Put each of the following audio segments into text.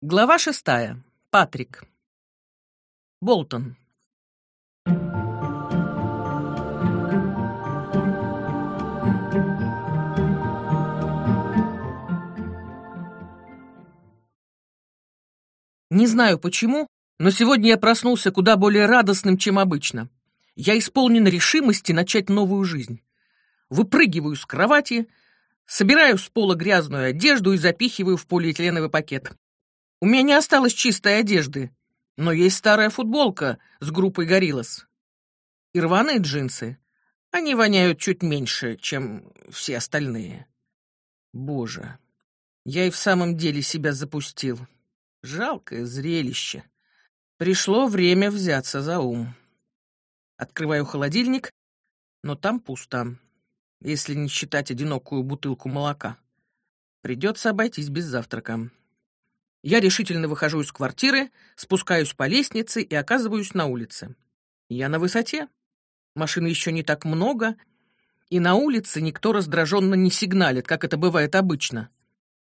Глава шестая. Патрик. Болтон. Не знаю почему, но сегодня я проснулся куда более радостным, чем обычно. Я исполнен решимости начать новую жизнь. Выпрыгиваю с кровати, собираю с пола грязную одежду и запихиваю в полиэтиленовый пакет. У меня не осталось чистой одежды, но есть старая футболка с группой «Гориллас». И рваные джинсы. Они воняют чуть меньше, чем все остальные. Боже, я и в самом деле себя запустил. Жалкое зрелище. Пришло время взяться за ум. Открываю холодильник, но там пусто, если не считать одинокую бутылку молока. Придется обойтись без завтрака. Я решительно выхожу из квартиры, спускаюсь по лестнице и оказываюсь на улице. Я на высоте. Машин еще не так много, и на улице никто раздраженно не сигналит, как это бывает обычно.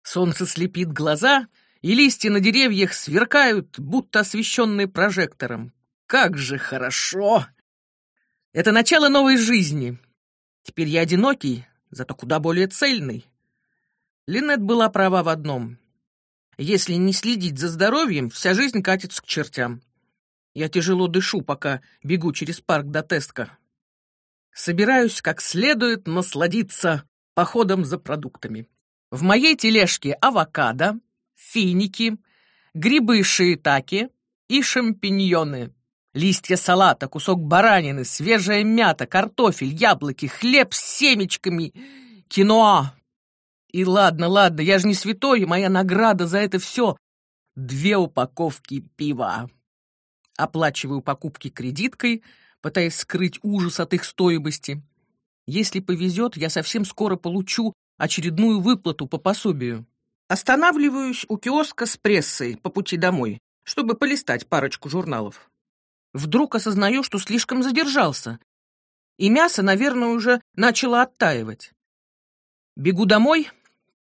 Солнце слепит глаза, и листья на деревьях сверкают, будто освещенные прожектором. Как же хорошо! Это начало новой жизни. Теперь я одинокий, зато куда более цельный. Линет была права в одном. Если не следить за здоровьем, вся жизнь катится к чертям. Я тяжело дышу, пока бегу через парк до Тестка. Собираюсь как следует насладиться походом за продуктами. В моей тележке авокадо, финики, грибы шиитаки и шампиньоны. Листья салата, кусок баранины, свежая мята, картофель, яблоки, хлеб с семечками, киноа, и ладно, ладно, я же не святой, и моя награда за это все — две упаковки пива. Оплачиваю покупки кредиткой, пытаясь скрыть ужас от их стоимости. Если повезет, я совсем скоро получу очередную выплату по пособию. Останавливаюсь у киоска с прессой по пути домой, чтобы полистать парочку журналов. Вдруг осознаю, что слишком задержался, и мясо, наверное, уже начало оттаивать. Бегу домой,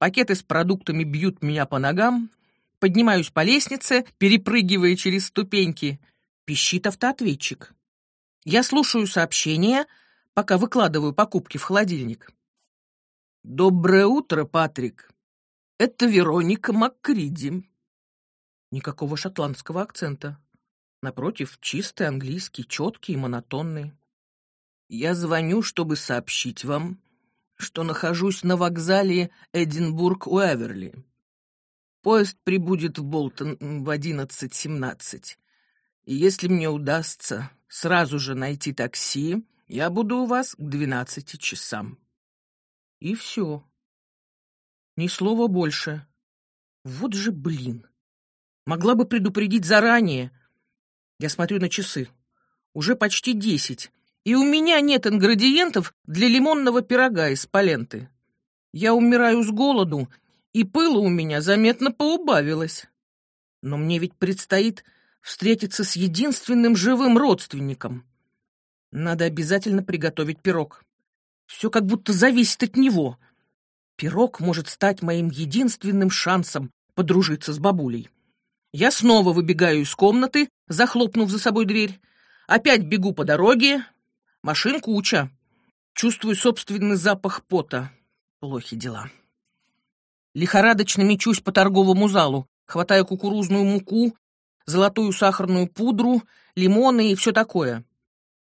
Пакеты с продуктами бьют меня по ногам. Поднимаюсь по лестнице, перепрыгивая через ступеньки. Пищит автоответчик. Я слушаю сообщения, пока выкладываю покупки в холодильник. «Доброе утро, Патрик. Это Вероника Маккриди». Никакого шотландского акцента. Напротив, чистый английский, четкий и монотонный. «Я звоню, чтобы сообщить вам, что нахожусь на вокзале Эдинбург-Уэверли. Поезд прибудет в Болтон в 11.17. И если мне удастся сразу же найти такси, я буду у вас к 12 часам. И все. Ни слова больше. Вот же блин. Могла бы предупредить заранее. Я смотрю на часы. Уже почти десять и у меня нет ингредиентов для лимонного пирога из паленты. Я умираю с голоду, и пыла у меня заметно поубавилось. Но мне ведь предстоит встретиться с единственным живым родственником. Надо обязательно приготовить пирог. Все как будто зависит от него. Пирог может стать моим единственным шансом подружиться с бабулей. Я снова выбегаю из комнаты, захлопнув за собой дверь. Опять бегу по дороге, Машин куча. Чувствую собственный запах пота. Плохи дела. Лихорадочно мечусь по торговому залу, хватаю кукурузную муку, золотую сахарную пудру, лимоны и все такое.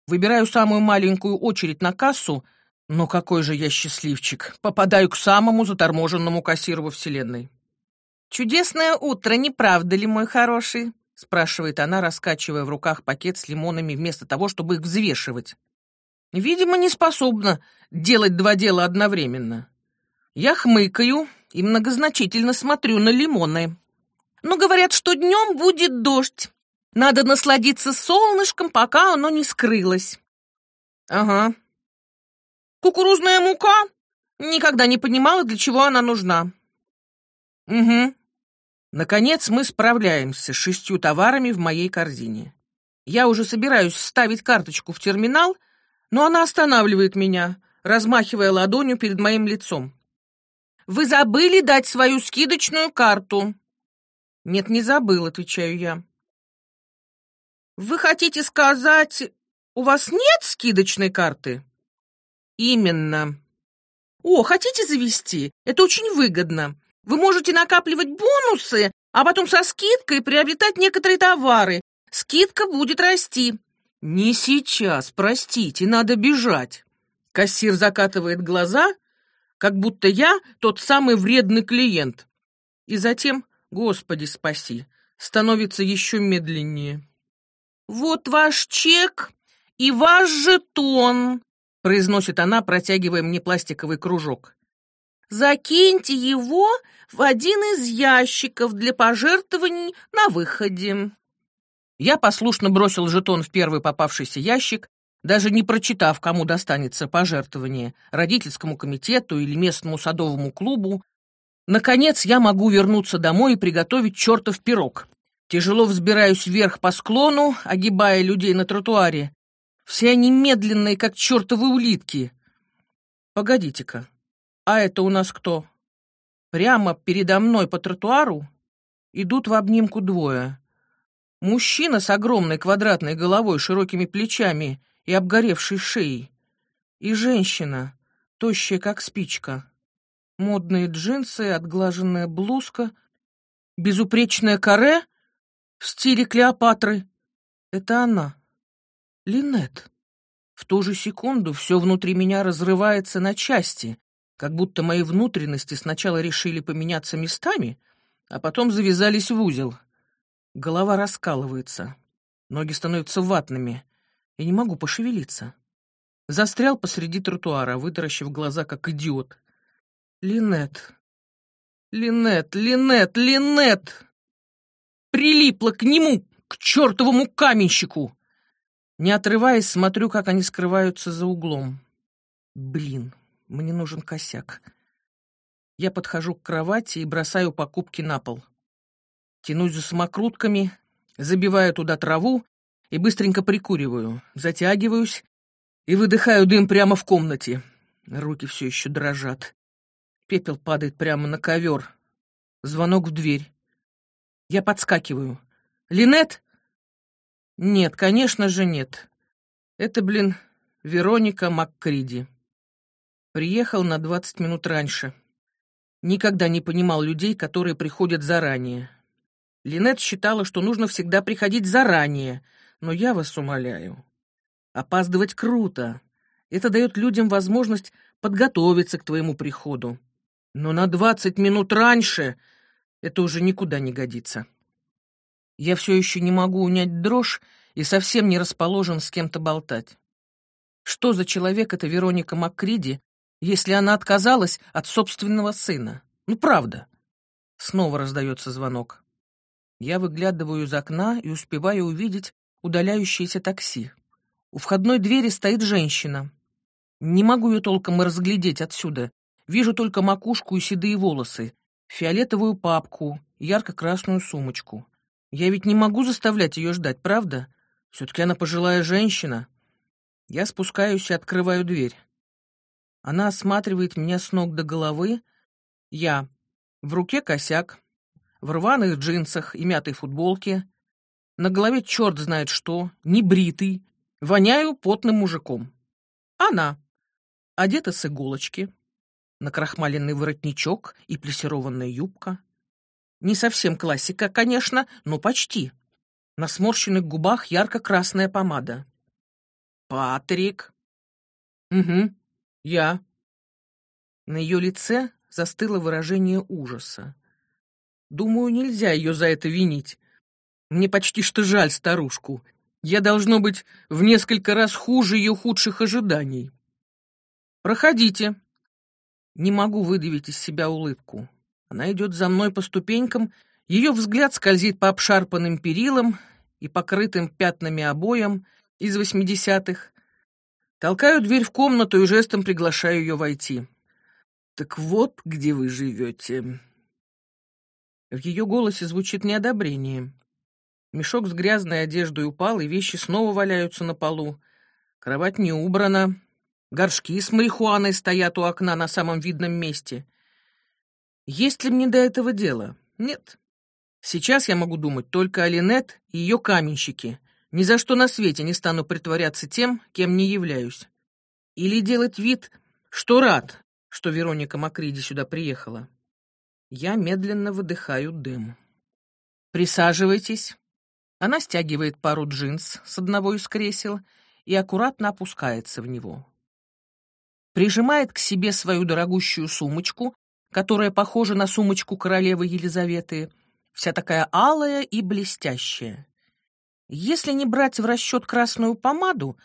Выбираю самую маленькую очередь на кассу, но какой же я счастливчик. Попадаю к самому заторможенному кассиру во вселенной. «Чудесное утро, не правда ли, мой хороший?» — спрашивает она, раскачивая в руках пакет с лимонами вместо того, чтобы их взвешивать. Видимо, не способна делать два дела одновременно. Я хмыкаю и многозначительно смотрю на лимоны. Но говорят, что днем будет дождь. Надо насладиться солнышком, пока оно не скрылось. Ага. Кукурузная мука? Никогда не понимала, для чего она нужна. Угу. Наконец мы справляемся с шестью товарами в моей корзине. Я уже собираюсь вставить карточку в терминал — но она останавливает меня, размахивая ладонью перед моим лицом. «Вы забыли дать свою скидочную карту!» Нет, не забыл, отвечаю я. Вы хотите сказать, у вас нет скидочной карты? Именно. О, хотите завести? Это очень выгодно. Вы можете накапливать бонусы, а потом со скидкой приобретать некоторые товары. Скидка будет расти. Не сейчас, простите, надо бежать. Кассир закатывает глаза, как будто я тот самый вредный клиент. И затем, Господи спаси, становится еще медленнее. «Вот ваш чек и ваш жетон», — произносит она, протягивая мне пластиковый кружок. «Закиньте его в один из ящиков для пожертвований на выходе». Я послушно бросил жетон в первый попавшийся ящик, даже не прочитав, кому достанется пожертвование, родительскому комитету или местному садовому клубу. Наконец я могу вернуться домой и приготовить чертов пирог. Тяжело взбираюсь вверх по склону, огибая людей на тротуаре. Все они медленные, как чертовы улитки. Погодите-ка, а это у нас кто? Прямо передо мной по тротуару идут в обнимку двое. Мужчина с огромной квадратной головой, широкими плечами и обгоревшей шеей. И женщина, тощая как спичка. Модные джинсы, отглаженная блузка, безупречное каре в стиле Клеопатры. Это она. Линет. В ту же секунду все внутри меня разрывается на части, как будто мои внутренности сначала решили поменяться местами, а потом завязались в узел. Голова раскалывается, ноги становятся ватными. Я не могу пошевелиться. Застрял посреди тротуара, вытаращив глаза, как идиот. Линет. Линет, Линет, Линет! Прилипла к нему, к чертовому каменщику! Не отрываясь, смотрю, как они скрываются за углом. Блин, мне нужен косяк. Я подхожу к кровати и бросаю покупки на пол. Тянусь за самокрутками, забиваю туда траву и быстренько прикуриваю, затягиваюсь и выдыхаю дым прямо в комнате. Руки все еще дрожат. Пепел падает прямо на ковер. Звонок в дверь. Я подскакиваю. «Линет?» «Нет, конечно же нет. Это, блин, Вероника МакКриди. Приехал на двадцать минут раньше. Никогда не понимал людей, которые приходят заранее. Линет считала, что нужно всегда приходить заранее, но я вас умоляю. Опаздывать круто. Это дает людям возможность подготовиться к твоему приходу. Но на двадцать минут раньше это уже никуда не годится. Я все еще не могу унять дрожь и совсем не расположен с кем-то болтать. Что за человек эта Вероника Маккриди, если она отказалась от собственного сына? Ну, правда. Снова раздается звонок. Я выглядываю из окна и успеваю увидеть удаляющееся такси. У входной двери стоит женщина. Не могу ее толком и разглядеть отсюда. Вижу только макушку и седые волосы, фиолетовую папку, ярко-красную сумочку. Я ведь не могу заставлять ее ждать, правда? Все-таки она пожилая женщина. Я спускаюсь и открываю дверь. Она осматривает меня с ног до головы. Я. В руке косяк, в рваных джинсах и мятой футболке, на голове черт знает что, небритый, воняю потным мужиком. Она. Одета с иголочки, накрахмаленный воротничок и плессированная юбка. Не совсем классика, конечно, но почти. На сморщенных губах ярко-красная помада. «Патрик!» «Угу, я». На ее лице застыло выражение ужаса. Думаю, нельзя ее за это винить. Мне почти что жаль старушку. Я, должно быть, в несколько раз хуже ее худших ожиданий. Проходите. Не могу выдавить из себя улыбку. Она идет за мной по ступенькам, ее взгляд скользит по обшарпанным перилам и покрытым пятнами обоям из восьмидесятых. Толкаю дверь в комнату и жестом приглашаю ее войти. «Так вот, где вы живете», в ее голосе звучит неодобрение. Мешок с грязной одеждой упал, и вещи снова валяются на полу. Кровать не убрана. Горшки с марихуаной стоят у окна на самом видном месте. Есть ли мне до этого дело? Нет. Сейчас я могу думать только о Линет и ее каменщике. Ни за что на свете не стану притворяться тем, кем не являюсь. Или делать вид, что рад, что Вероника Макриди сюда приехала. Я медленно выдыхаю дым. «Присаживайтесь». Она стягивает пару джинс с одного из кресел и аккуратно опускается в него. Прижимает к себе свою дорогущую сумочку, которая похожа на сумочку королевы Елизаветы, вся такая алая и блестящая. Если не брать в расчет красную помаду,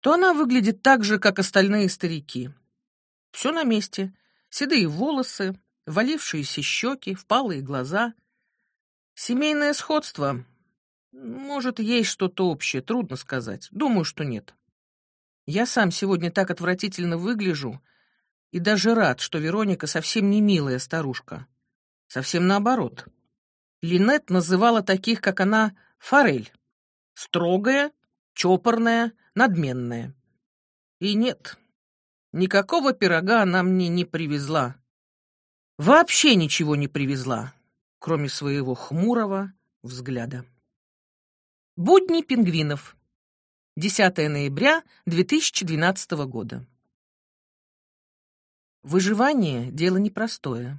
то она выглядит так же, как остальные старики. Все на месте. Седые волосы, валившиеся щеки, впалые глаза. Семейное сходство. Может, есть что-то общее, трудно сказать. Думаю, что нет. Я сам сегодня так отвратительно выгляжу и даже рад, что Вероника совсем не милая старушка. Совсем наоборот. Линет называла таких, как она, форель. Строгая, чопорная, надменная. И нет, никакого пирога она мне не привезла. Вообще ничего не привезла, кроме своего хмурого взгляда. Будни пингвинов. 10 ноября 2012 года. Выживание — дело непростое.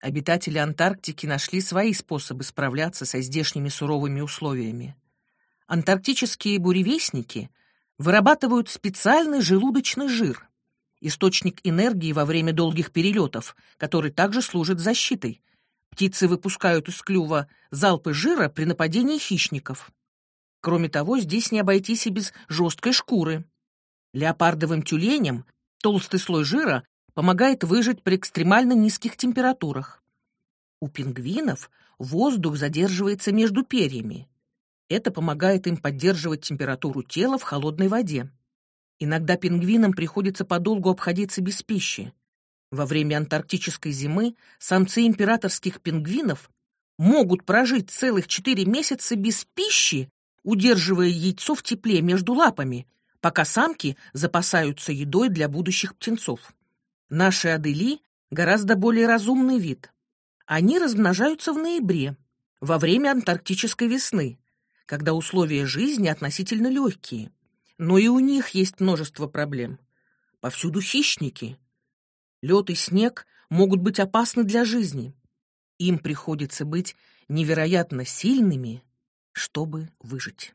Обитатели Антарктики нашли свои способы справляться со здешними суровыми условиями. Антарктические буревестники вырабатывают специальный желудочный жир, источник энергии во время долгих перелетов, который также служит защитой. Птицы выпускают из клюва залпы жира при нападении хищников. Кроме того, здесь не обойтись и без жесткой шкуры. Леопардовым тюленям толстый слой жира помогает выжить при экстремально низких температурах. У пингвинов воздух задерживается между перьями. Это помогает им поддерживать температуру тела в холодной воде. Иногда пингвинам приходится подолгу обходиться без пищи. Во время антарктической зимы самцы императорских пингвинов могут прожить целых четыре месяца без пищи удерживая яйцо в тепле между лапами, пока самки запасаются едой для будущих птенцов. Наши адели гораздо более разумный вид. Они размножаются в ноябре, во время антарктической весны, когда условия жизни относительно легкие. Но и у них есть множество проблем. Повсюду хищники. Лед и снег могут быть опасны для жизни. Им приходится быть невероятно сильными чтобы выжить.